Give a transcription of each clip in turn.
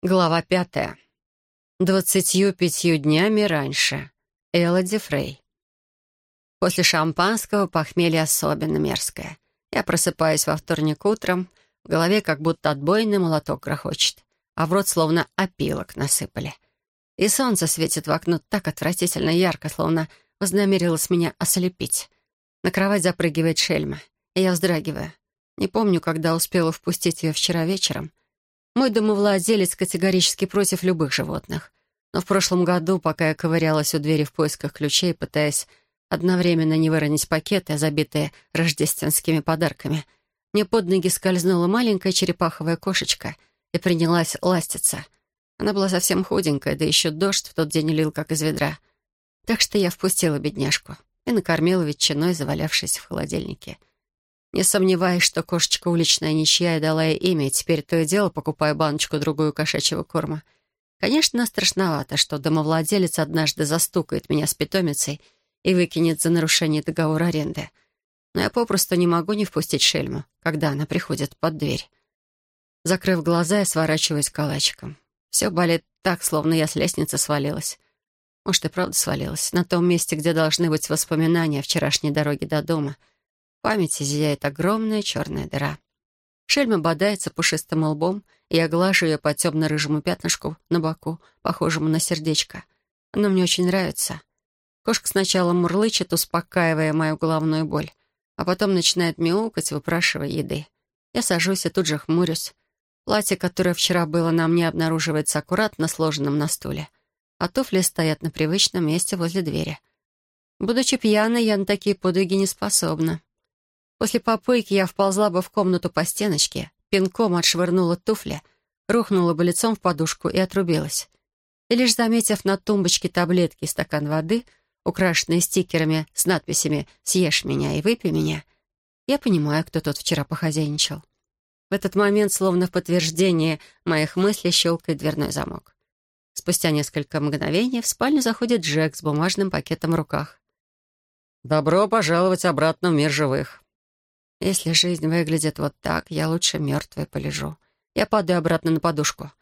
Глава пятая. Двадцатью пятью днями раньше. Элоди Фрей. После шампанского похмелье особенно мерзкое. Я просыпаюсь во вторник утром, в голове как будто отбойный молоток грохочет, а в рот словно опилок насыпали. И солнце светит в окно так отвратительно ярко, словно вознамерилось меня ослепить. На кровать запрыгивает шельма, и я вздрагиваю. Не помню, когда успела впустить ее вчера вечером — мой домовладелец категорически против любых животных. Но в прошлом году, пока я ковырялась у двери в поисках ключей, пытаясь одновременно не выронить пакеты, забитые рождественскими подарками, мне под ноги скользнула маленькая черепаховая кошечка и принялась ластиться. Она была совсем худенькая, да еще дождь в тот день лил, как из ведра. Так что я впустила бедняжку и накормила ветчиной, завалявшись в холодильнике. Не сомневаюсь, что кошечка уличная ничья и дала ей имя, и теперь то и дело покупаю баночку-другую кошачьего корма. Конечно, страшновато, что домовладелец однажды застукает меня с питомицей и выкинет за нарушение договора аренды. Но я попросту не могу не впустить шельму, когда она приходит под дверь. Закрыв глаза, я сворачиваюсь калачиком. Все болит так, словно я с лестницы свалилась. Может, и правда свалилась. На том месте, где должны быть воспоминания о вчерашней дороге до дома — в памяти зияет огромная черная дыра. Шельма бодается пушистым лбом, и я глажу ее по темно-рыжему пятнышку на боку, похожему на сердечко. Оно мне очень нравится. Кошка сначала мурлычет, успокаивая мою головную боль, а потом начинает мяукать, выпрашивая еды. Я сажусь и тут же хмурюсь. Платье, которое вчера было на мне, обнаруживается аккуратно сложенным на стуле, а туфли стоят на привычном месте возле двери. Будучи пьяной, я на такие подвиги не способна. После попойки я вползла бы в комнату по стеночке, пинком отшвырнула туфли, рухнула бы лицом в подушку и отрубилась. И лишь заметив на тумбочке таблетки и стакан воды, украшенные стикерами с надписями «Съешь меня и выпей меня», я понимаю, кто тут вчера похозяйничал. В этот момент, словно в подтверждение моих мыслей, щелкает дверной замок. Спустя несколько мгновений в спальню заходит Джек с бумажным пакетом в руках. «Добро пожаловать обратно в мир живых», если жизнь выглядит вот так, я лучше мертвой полежу. Я падаю обратно на подушку.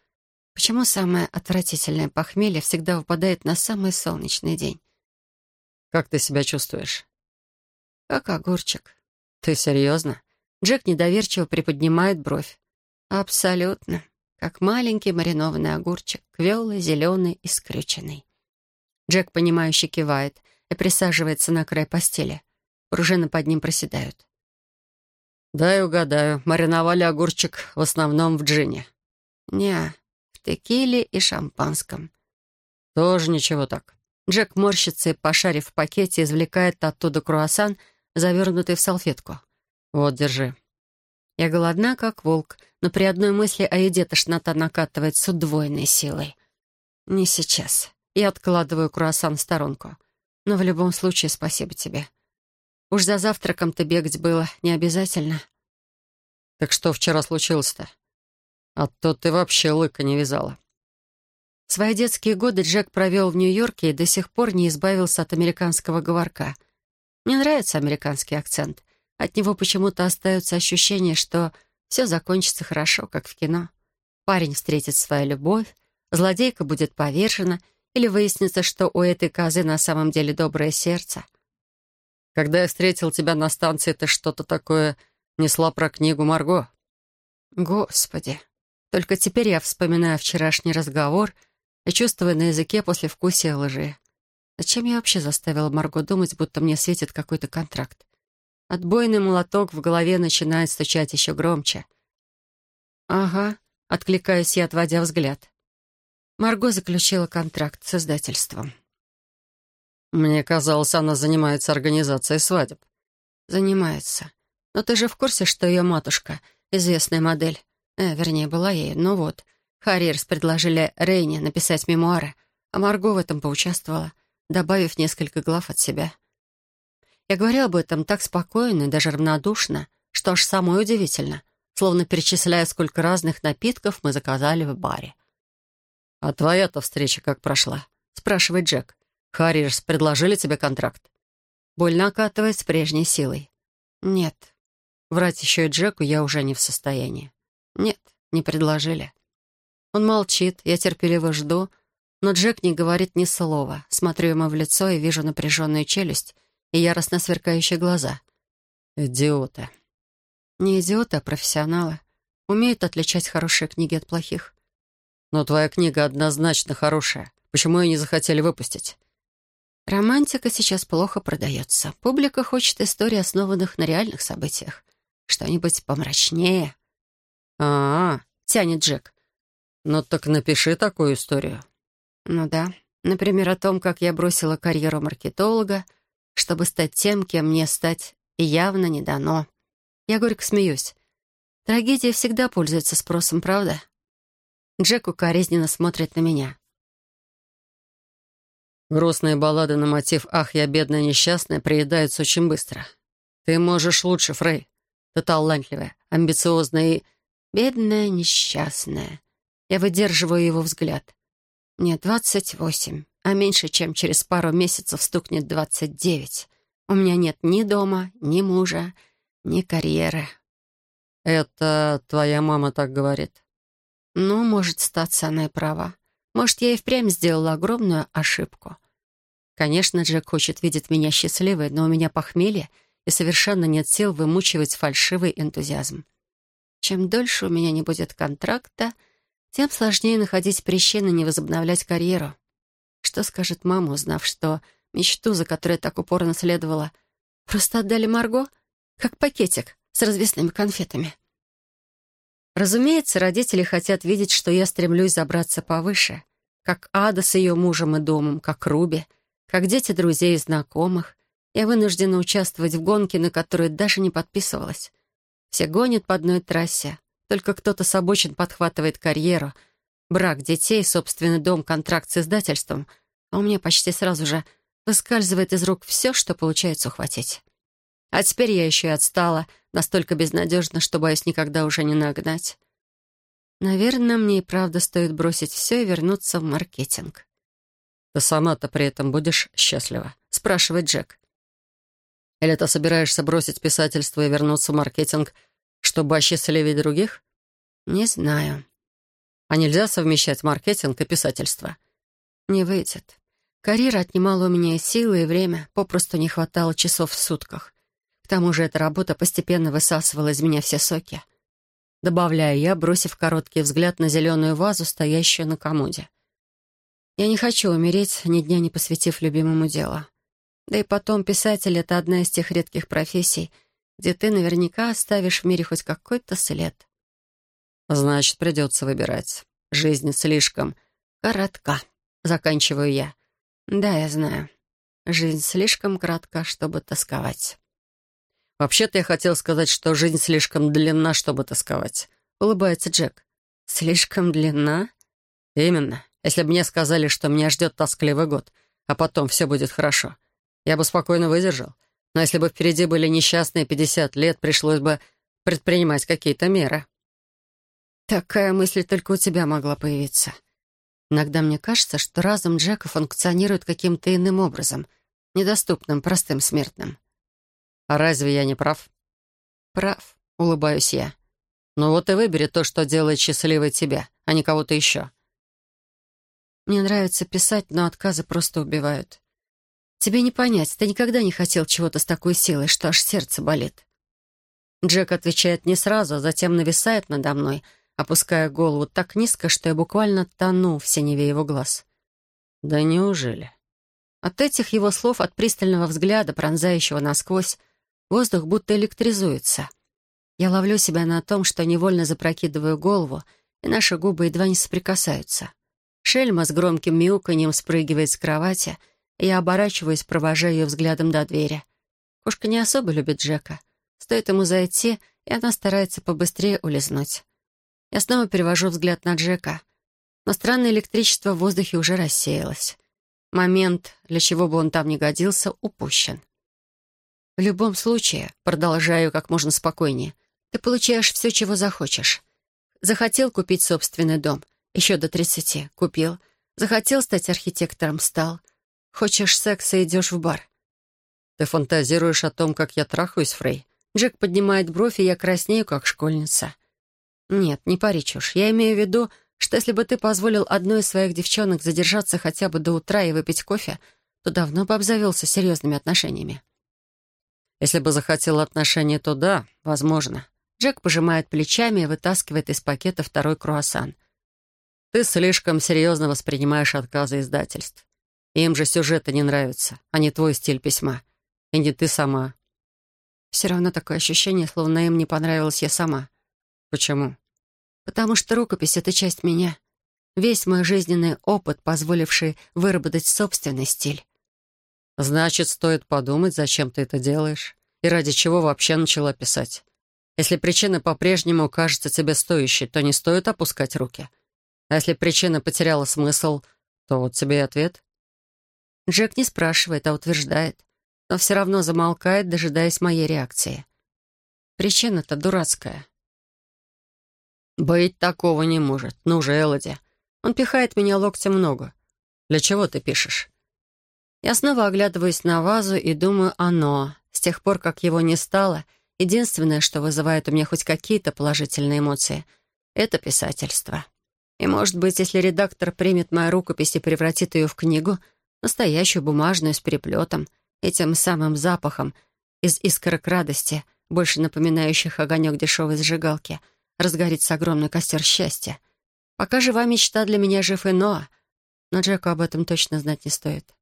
Почему самое отвратительное похмелье всегда выпадает на самый солнечный день? «Как ты себя чувствуешь?» «Как огурчик». «Ты серьезно?» Джек недоверчиво приподнимает бровь. «Абсолютно. Как маленький маринованный огурчик, квелый, зеленый и скрюченный». Джек, понимающе кивает и присаживается на край постели. Пружины под ним проседают. «Дай угадаю, мариновали огурчик в основном в джине». «Не, в текиле и шампанском». «Тоже ничего так». Джек морщится и, пошарив в пакете, извлекает оттуда круассан, завернутый в салфетку. «Вот, держи». Я голодна, как волк, но при одной мысли о еде тошнота накатывает с удвоенной силой. «Не сейчас». Я откладываю круассан в сторонку. Но в любом случае спасибо тебе. Уж за завтраком-то бегать было не обязательно. Так что вчера случилось-то? А то ты вообще лыка не вязала. Свои детские годы Джек провел в Нью-Йорке и до сих пор не избавился от американского говорка. Мне нравится американский акцент. От него почему-то остается ощущение, что все закончится хорошо, как в кино. Парень встретит свою любовь, злодейка будет повержена, или выяснится, что у этой козы на самом деле доброе сердце — когда я встретил тебя на станции, ты что-то такое несла про книгу Марго». «Господи! Только теперь я вспоминаю вчерашний разговор и чувствую на языке послевкусие лжи. Зачем я вообще заставила Марго думать, будто мне светит какой-то контракт? Отбойный молоток в голове начинает стучать еще громче. «Ага», — откликаюсь я, отводя взгляд. Марго заключила контракт с издательством. «Мне казалось, она занимается организацией свадеб». «Занимается. Но ты же в курсе, что ее матушка — известная модель? Э, вернее, была ей. Ну вот, Харьерс предложили Рейне написать мемуары, а Марго в этом поучаствовала, добавив несколько глав от себя. Я говорю об этом так спокойно и даже равнодушно, что аж самое удивительно, словно перечисляя, сколько разных напитков мы заказали в баре. «А твоя-то встреча как прошла?» — спрашивает Джек. Харрис предложили тебе контракт?» Боль накатывает с прежней силой. «Нет». Врать еще и Джеку я уже не в состоянии. «Нет, не предложили». Он молчит, я терпеливо жду, но Джек не говорит ни слова. Смотрю ему в лицо и вижу напряженную челюсть и яростно сверкающие глаза. «Идиоты». Не идиоты, а профессионалы. Умеют отличать хорошие книги от плохих. «Но твоя книга однозначно хорошая. Почему ее не захотели выпустить?» Романтика сейчас плохо продается. Публика хочет историй, основанных на реальных событиях. Что-нибудь помрачнее. А, -а, -а тянет Джек. «Ну так напиши такую историю». Ну да. Например, о том, как я бросила карьеру маркетолога, чтобы стать тем, кем мне стать явно не дано. Я горько смеюсь. Трагедия всегда пользуется спросом, правда? Джек укоризненно смотрит на меня. Грустные баллады на мотив «Ах, я бедная несчастная» приедаются очень быстро. Ты можешь лучше, Фрей. Ты талантливая, амбициозная и... Бедная несчастная. Я выдерживаю его взгляд. Мне двадцать восемь, а меньше чем через пару месяцев стукнет двадцать девять. У меня нет ни дома, ни мужа, ни карьеры. Это твоя мама так говорит? Ну, может, статься она и права. Может, я и впрямь сделала огромную ошибку. Конечно, Джек хочет видеть меня счастливой, но у меня похмелье, и совершенно нет сил вымучивать фальшивый энтузиазм. Чем дольше у меня не будет контракта, тем сложнее находить причины не возобновлять карьеру. Что скажет мама, узнав, что мечту, за которой я так упорно следовала, просто отдали Марго, как пакетик с развесными конфетами? Разумеется, родители хотят видеть, что я стремлюсь забраться повыше, как Ада с ее мужем и домом, как Руби, как дети друзей и знакомых. Я вынуждена участвовать в гонке, на которую даже не подписывалась. Все гонят по одной трассе, только кто-то с обочин подхватывает карьеру, брак детей, собственный дом, контракт с издательством, а у меня почти сразу же выскальзывает из рук все, что получается ухватить. А теперь я еще и отстала, настолько безнадежно, что боюсь никогда уже не нагнать. Наверное, мне и правда стоит бросить все и вернуться в маркетинг. «Ты сама-то при этом будешь счастлива?» — спрашивает Джек. «Или ты собираешься бросить писательство и вернуться в маркетинг — чтобы осчастливить других? Не знаю. А нельзя совмещать маркетинг и писательство? Не выйдет. Карьера отнимала у меня и силы, и время. Попросту не хватало часов в сутках. К тому же эта работа постепенно высасывала из меня все соки. Добавляю я, бросив короткий взгляд на зеленую вазу, стоящую на комоде. Я не хочу умереть, ни дня не посвятив любимому делу. Да и потом, писатель — это одна из тех редких профессий — где ты наверняка оставишь в мире хоть какой-то след. Значит, придется выбирать. Жизнь слишком коротка, заканчиваю я. Да, я знаю. Жизнь слишком коротка, чтобы тосковать. Вообще-то я хотел сказать, что жизнь слишком длинна, чтобы тосковать. Улыбается Джек. Слишком длинна? Именно. Если бы мне сказали, что меня ждет тоскливый год, а потом все будет хорошо, я бы спокойно выдержал. Но если бы впереди были несчастные 50 лет, пришлось бы предпринимать какие-то меры. Такая мысль только у тебя могла появиться. Иногда мне кажется, что разум Джека функционирует каким-то иным образом, недоступным простым смертным. А разве я не прав? Прав, улыбаюсь я. Ну вот и выбери то, что делает счастливой тебя, а не кого-то еще. Мне нравится писать, но отказы просто убивают. Тебе не понять, ты никогда не хотел чего-то с такой силой, что аж сердце болит. Джек отвечает не сразу, а затем нависает надо мной, опуская голову так низко, что я буквально тону в синеве его глаз. «Да неужели?» От этих его слов, от пристального взгляда, пронзающего насквозь, воздух будто электризуется. Я ловлю себя на том, что невольно запрокидываю голову, и наши губы едва не соприкасаются. Шельма с громким мяуканьем спрыгивает с кровати — я оборачиваюсь, провожая ее взглядом до двери. Кошка не особо любит Джека. Стоит ему зайти, и она старается побыстрее улизнуть. Я снова перевожу взгляд на Джека. Но странное электричество в воздухе уже рассеялось. Момент, для чего бы он там ни годился, упущен. В любом случае, продолжаю как можно спокойнее, ты получаешь все, чего захочешь. Захотел купить собственный дом. Еще до тридцати. Купил. Захотел стать архитектором. Стал. Хочешь секса, идешь в бар. Ты фантазируешь о том, как я трахаюсь, Фрей? Джек поднимает бровь, и я краснею, как школьница. Нет, не пари чушь. Я имею в виду, что если бы ты позволил одной из своих девчонок задержаться хотя бы до утра и выпить кофе, то давно бы обзавелся серьезными отношениями. Если бы захотел отношения, то да, возможно. Джек пожимает плечами и вытаскивает из пакета второй круассан. Ты слишком серьезно воспринимаешь отказы издательств. Им же сюжеты не нравятся, а не твой стиль письма. И не ты сама. Все равно такое ощущение, словно им не понравилась я сама. Почему? Потому что рукопись — это часть меня. Весь мой жизненный опыт, позволивший выработать собственный стиль. Значит, стоит подумать, зачем ты это делаешь и ради чего вообще начала писать. Если причина по-прежнему кажется тебе стоящей, то не стоит опускать руки. А если причина потеряла смысл, то вот тебе и ответ. Джек не спрашивает, а утверждает, но все равно замолкает, дожидаясь моей реакции. Причина-то дурацкая. «Быть такого не может. Ну же, Элоди. Он пихает меня локтем ногу. Для чего ты пишешь?» Я снова оглядываюсь на вазу и думаю «оно». С тех пор, как его не стало, единственное, что вызывает у меня хоть какие-то положительные эмоции, это писательство. И, может быть, если редактор примет мою рукопись и превратит ее в книгу, настоящую бумажную с переплетом, этим самым запахом из искорок радости, больше напоминающих огонек дешевой зажигалки, разгорится огромный костер счастья. Пока жива мечта для меня жив и Ноа, но Джеку об этом точно знать не стоит.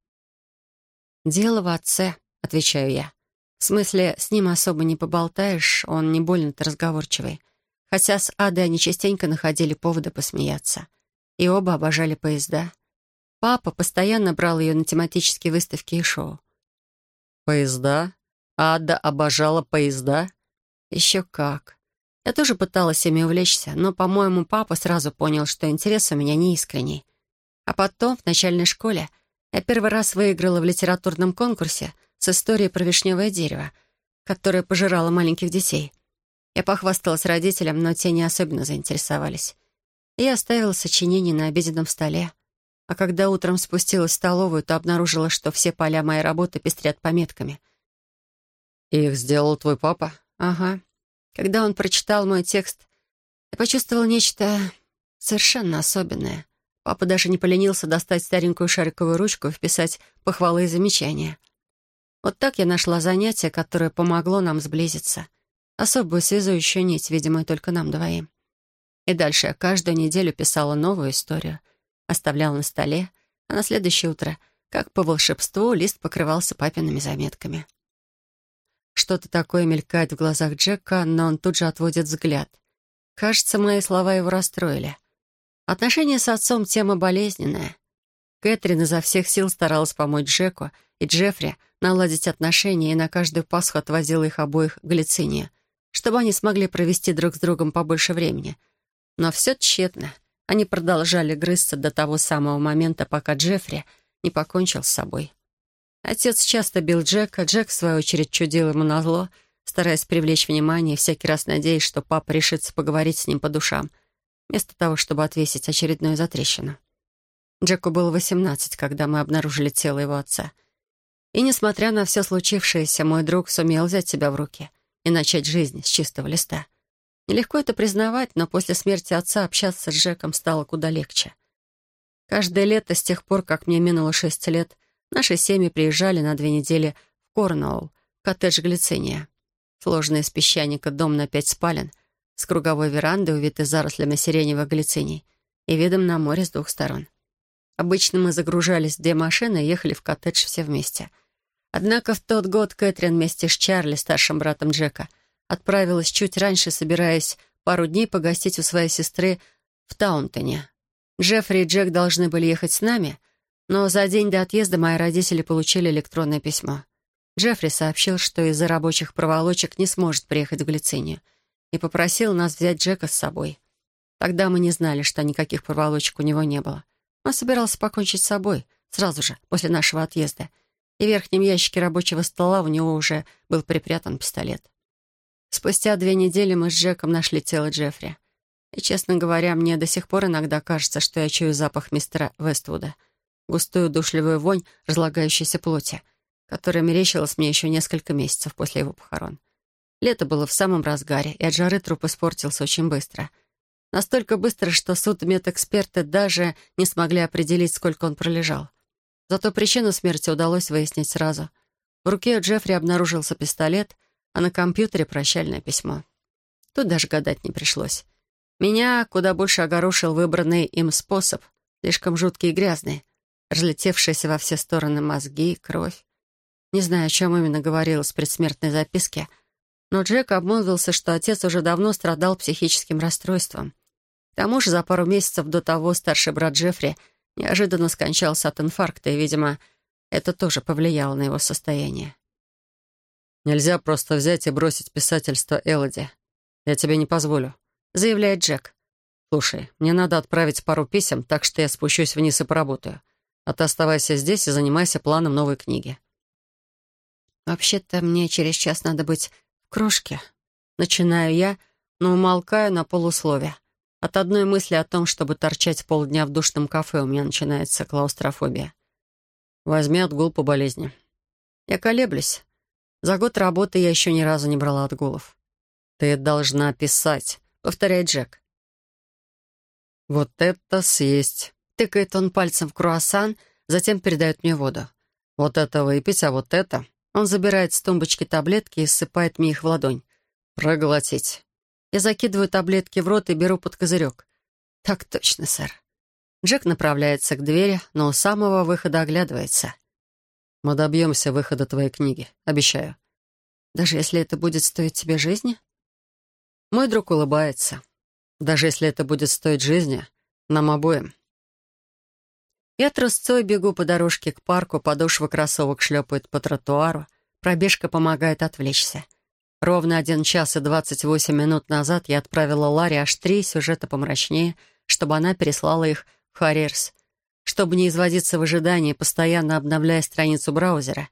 «Дело в отце», — отвечаю я. В смысле, с ним особо не поболтаешь, он не больно-то разговорчивый. Хотя с Адой они частенько находили поводы посмеяться. И оба обожали поезда. Папа постоянно брал ее на тематические выставки и шоу. «Поезда? Ада обожала поезда?» «Еще как. Я тоже пыталась ими увлечься, но, по-моему, папа сразу понял, что интерес у меня не искренний. А потом, в начальной школе, я первый раз выиграла в литературном конкурсе с историей про вишневое дерево, которое пожирало маленьких детей. Я похвасталась родителям, но те не особенно заинтересовались. я оставила сочинение на обеденном столе. А когда утром спустилась в столовую, то обнаружила, что все поля моей работы пестрят пометками. «Их сделал твой папа?» «Ага. Когда он прочитал мой текст, я почувствовала нечто совершенно особенное. Папа даже не поленился достать старенькую шариковую ручку и вписать похвалы и замечания. Вот так я нашла занятие, которое помогло нам сблизиться. Особую связующую нить, видимо, только нам двоим. И дальше я каждую неделю писала новую историю, оставляла на столе, а на следующее утро, как по волшебству, лист покрывался папиными заметками. Что-то такое мелькает в глазах Джека, но он тут же отводит взгляд. Кажется, мои слова его расстроили. Отношения с отцом — тема болезненная. Кэтрин изо всех сил старалась помочь Джеку и Джеффри наладить отношения и на каждую Пасху отвозила их обоих к Глицинии, чтобы они смогли провести друг с другом побольше времени. Но все тщетно. Они продолжали грызться до того самого момента, пока Джеффри не покончил с собой. Отец часто бил Джека, Джек, в свою очередь, чудил ему назло, стараясь привлечь внимание всякий раз надеясь, что папа решится поговорить с ним по душам — вместо того, чтобы отвесить очередную затрещину. Джеку было восемнадцать, когда мы обнаружили тело его отца. И, несмотря на все случившееся, мой друг сумел взять себя в руки и начать жизнь с чистого листа. Нелегко это признавать, но после смерти отца общаться с Джеком стало куда легче. Каждое лето с тех пор, как мне минуло шесть лет, наши семьи приезжали на две недели в Корнуолл, коттедж Глициния. Сложный из песчаника дом на пять спален — с круговой верандой, увитой зарослями сиреневых глициний, и видом на море с двух сторон. Обычно мы загружались в две машины и ехали в коттедж все вместе. Однако в тот год Кэтрин вместе с Чарли, старшим братом Джека, отправилась чуть раньше, собираясь пару дней погостить у своей сестры в Таунтоне. Джеффри и Джек должны были ехать с нами, но за день до отъезда мои родители получили электронное письмо. Джеффри сообщил, что из-за рабочих проволочек не сможет приехать в Глицинию — и попросил нас взять Джека с собой. Тогда мы не знали, что никаких проволочек у него не было. Он собирался покончить с собой сразу же, после нашего отъезда, и в верхнем ящике рабочего стола у него уже был припрятан пистолет. Спустя две недели мы с Джеком нашли тело Джеффри. И, честно говоря, мне до сих пор иногда кажется, что я чую запах мистера Вествуда. Густую душливую вонь разлагающейся плоти, которая мерещилась мне еще несколько месяцев после его похорон. Лето было в самом разгаре, и от жары труп испортился очень быстро. Настолько быстро, что судмедэксперты даже не смогли определить, сколько он пролежал. Зато причину смерти удалось выяснить сразу. В руке у Джеффри обнаружился пистолет, а на компьютере прощальное письмо. Тут даже гадать не пришлось. Меня куда больше огорошил выбранный им способ, слишком жуткий и грязный, разлетевшиеся во все стороны мозги, кровь. Не знаю, о чем именно говорилось в предсмертной записке, но Джек обмолвился, что отец уже давно страдал психическим расстройством. К тому же за пару месяцев до того старший брат Джеффри неожиданно скончался от инфаркта, и, видимо, это тоже повлияло на его состояние. «Нельзя просто взять и бросить писательство Элоди. Я тебе не позволю», — заявляет Джек. «Слушай, мне надо отправить пару писем, так что я спущусь вниз и поработаю. А ты оставайся здесь и занимайся планом новой книги». «Вообще-то мне через час надо быть кружке». Начинаю я, но умолкаю на полусловие. От одной мысли о том, чтобы торчать полдня в душном кафе, у меня начинается клаустрофобия. Возьми отгул по болезни. Я колеблюсь. За год работы я еще ни разу не брала отгулов. «Ты должна писать», — повторяет Джек. «Вот это съесть!» — тыкает он пальцем в круассан, затем передает мне воду. «Вот это выпить, а вот это...» Он забирает с тумбочки таблетки и ссыпает мне их в ладонь. «Проглотить». Я закидываю таблетки в рот и беру под козырек. «Так точно, сэр». Джек направляется к двери, но у самого выхода оглядывается. «Мы добьемся выхода твоей книги, обещаю». «Даже если это будет стоить тебе жизни?» Мой друг улыбается. «Даже если это будет стоить жизни, нам обоим». Я трусцой бегу по дорожке к парку, подошва кроссовок шлепает по тротуару, пробежка помогает отвлечься. Ровно один час и двадцать восемь минут назад я отправила Ларе аж три сюжета помрачнее, чтобы она переслала их в Харрерс. Чтобы не изводиться в ожидании, постоянно обновляя страницу браузера,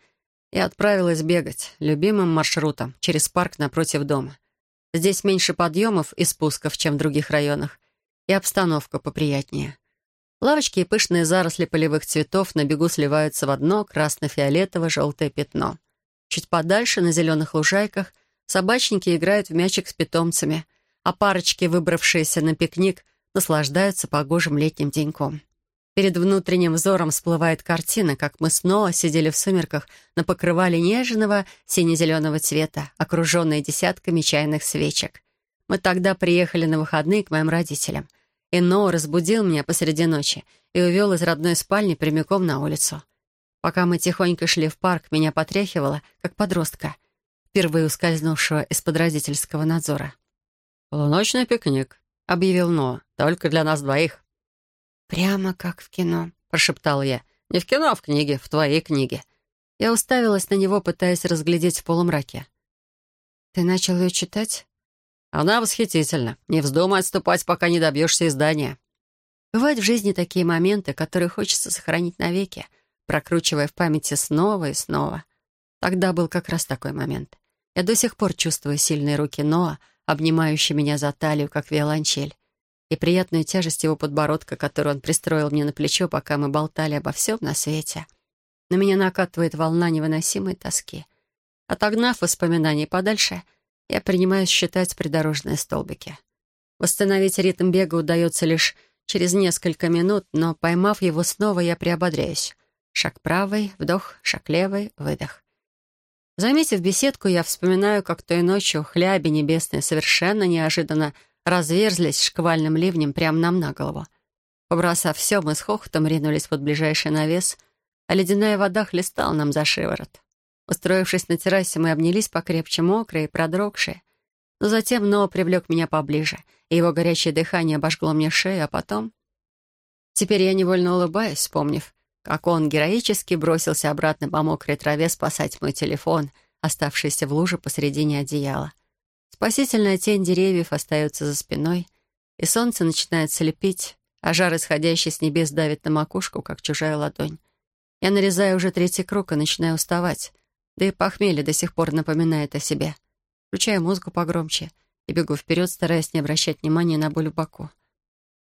я отправилась бегать любимым маршрутом через парк напротив дома. Здесь меньше подъемов и спусков, чем в других районах, и обстановка поприятнее. Лавочки и пышные заросли полевых цветов на бегу сливаются в одно красно-фиолетово-желтое пятно. Чуть подальше, на зеленых лужайках, собачники играют в мячик с питомцами, а парочки, выбравшиеся на пикник, наслаждаются погожим летним деньком. Перед внутренним взором всплывает картина, как мы снова сидели в сумерках на покрывале нежного сине-зеленого цвета, окруженные десятками чайных свечек. Мы тогда приехали на выходные к моим родителям — и Ноу разбудил меня посреди ночи и увел из родной спальни прямиком на улицу. Пока мы тихонько шли в парк, меня потряхивало, как подростка, впервые ускользнувшего из-под родительского надзора. «Полуночный пикник», — объявил Ноа, — «только для нас двоих». «Прямо как в кино», — прошептал я. «Не в кино, а в книге, в твоей книге». Я уставилась на него, пытаясь разглядеть в полумраке. «Ты начал ее читать?» Она восхитительна. Не вздумай отступать, пока не добьешься издания. Бывают в жизни такие моменты, которые хочется сохранить навеки, прокручивая в памяти снова и снова. Тогда был как раз такой момент. Я до сих пор чувствую сильные руки Ноа, обнимающие меня за талию, как виолончель, и приятную тяжесть его подбородка, которую он пристроил мне на плечо, пока мы болтали обо всем на свете. На меня накатывает волна невыносимой тоски. Отогнав воспоминания подальше — я принимаюсь считать придорожные столбики. Восстановить ритм бега удается лишь через несколько минут, но, поймав его снова, я приободряюсь. Шаг правый, вдох, шаг левый, выдох. Заметив беседку, я вспоминаю, как той ночью хляби небесные совершенно неожиданно разверзлись шквальным ливнем прямо нам на голову. Побросав все, мы с хохотом ринулись под ближайший навес, а ледяная вода хлестала нам за шиворот. Устроившись на террасе, мы обнялись покрепче, мокрые, продрогшие. Но затем Ноа привлек меня поближе, и его горячее дыхание обожгло мне шею, а потом... Теперь я невольно улыбаюсь, вспомнив, как он героически бросился обратно по мокрой траве спасать мой телефон, оставшийся в луже посредине одеяла. Спасительная тень деревьев остается за спиной, и солнце начинает слепить, а жар, исходящий с небес, давит на макушку, как чужая ладонь. Я нарезаю уже третий круг и начинаю уставать. Да и похмелье до сих пор напоминает о себе. Включаю музыку погромче и бегу вперед, стараясь не обращать внимания на боль в боку.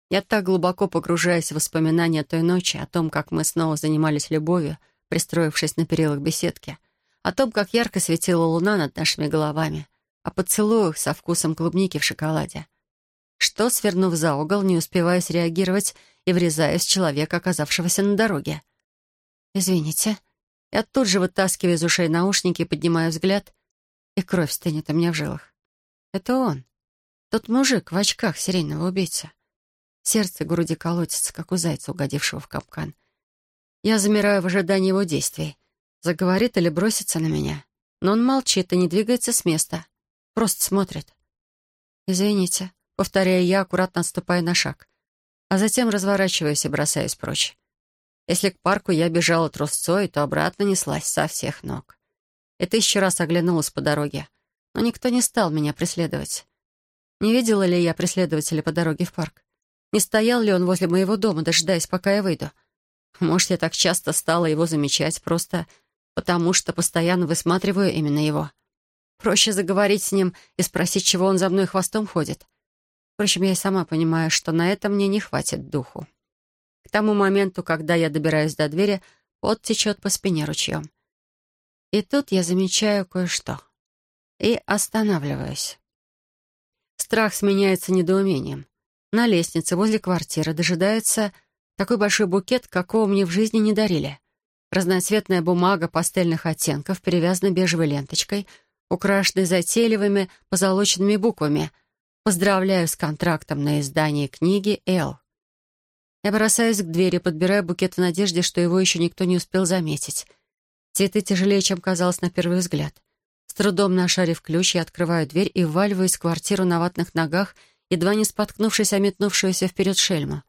Я так глубоко погружаюсь в воспоминания той ночи, о том, как мы снова занимались любовью, пристроившись на перилах беседки, о том, как ярко светила луна над нашими головами, о поцелуях со вкусом клубники в шоколаде, что, свернув за угол, не успеваю среагировать и врезаюсь в человека, оказавшегося на дороге. «Извините». Я тут же вытаскиваю из ушей наушники поднимаю взгляд, и кровь стынет у меня в жилах. Это он. Тот мужик в очках серийного убийца. Сердце груди колотится, как у зайца, угодившего в капкан. Я замираю в ожидании его действий. Заговорит или бросится на меня. Но он молчит и не двигается с места. Просто смотрит. «Извините», — повторяю я, аккуратно отступая на шаг. А затем разворачиваюсь и бросаюсь прочь. Если к парку я бежала трусцой, то обратно неслась со всех ног. И тысячу раз оглянулась по дороге, но никто не стал меня преследовать. Не видела ли я преследователя по дороге в парк? Не стоял ли он возле моего дома, дожидаясь, пока я выйду? Может, я так часто стала его замечать, просто потому что постоянно высматриваю именно его. Проще заговорить с ним и спросить, чего он за мной хвостом ходит. Впрочем, я и сама понимаю, что на это мне не хватит духу. К тому моменту, когда я добираюсь до двери, пот течет по спине ручьем. И тут я замечаю кое-что. И останавливаюсь. Страх сменяется недоумением. На лестнице возле квартиры дожидается такой большой букет, какого мне в жизни не дарили. Разноцветная бумага пастельных оттенков, перевязана бежевой ленточкой, украшенной затейливыми позолоченными буквами. «Поздравляю с контрактом на издание книги «Эл». Я бросаюсь к двери, подбирая букет в надежде, что его еще никто не успел заметить. Цветы тяжелее, чем казалось на первый взгляд. С трудом нашарив ключ, я открываю дверь и вваливаюсь в квартиру на ватных ногах, едва не споткнувшись о метнувшуюся вперед шельму.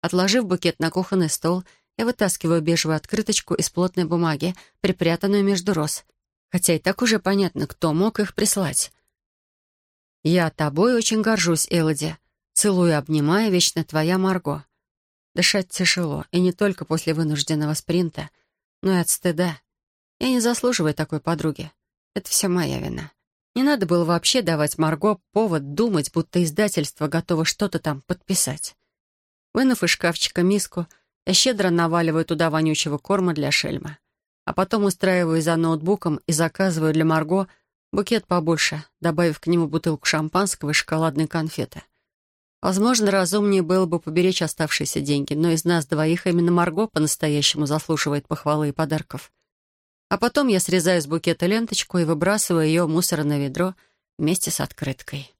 Отложив букет на кухонный стол, я вытаскиваю бежевую открыточку из плотной бумаги, припрятанную между роз. Хотя и так уже понятно, кто мог их прислать. «Я тобой очень горжусь, Элоди. Целую, обнимая, вечно твоя Марго». Дышать тяжело, и не только после вынужденного спринта, но и от стыда. Я не заслуживаю такой подруги. Это все моя вина. Не надо было вообще давать Марго повод думать, будто издательство готово что-то там подписать. Вынув из шкафчика миску, я щедро наваливаю туда вонючего корма для шельма. А потом устраиваю за ноутбуком и заказываю для Марго букет побольше, добавив к нему бутылку шампанского и шоколадные конфеты. Возможно, разумнее было бы поберечь оставшиеся деньги, но из нас двоих именно Марго по-настоящему заслуживает похвалы и подарков. А потом я срезаю с букета ленточку и выбрасываю ее в мусорное ведро вместе с открыткой.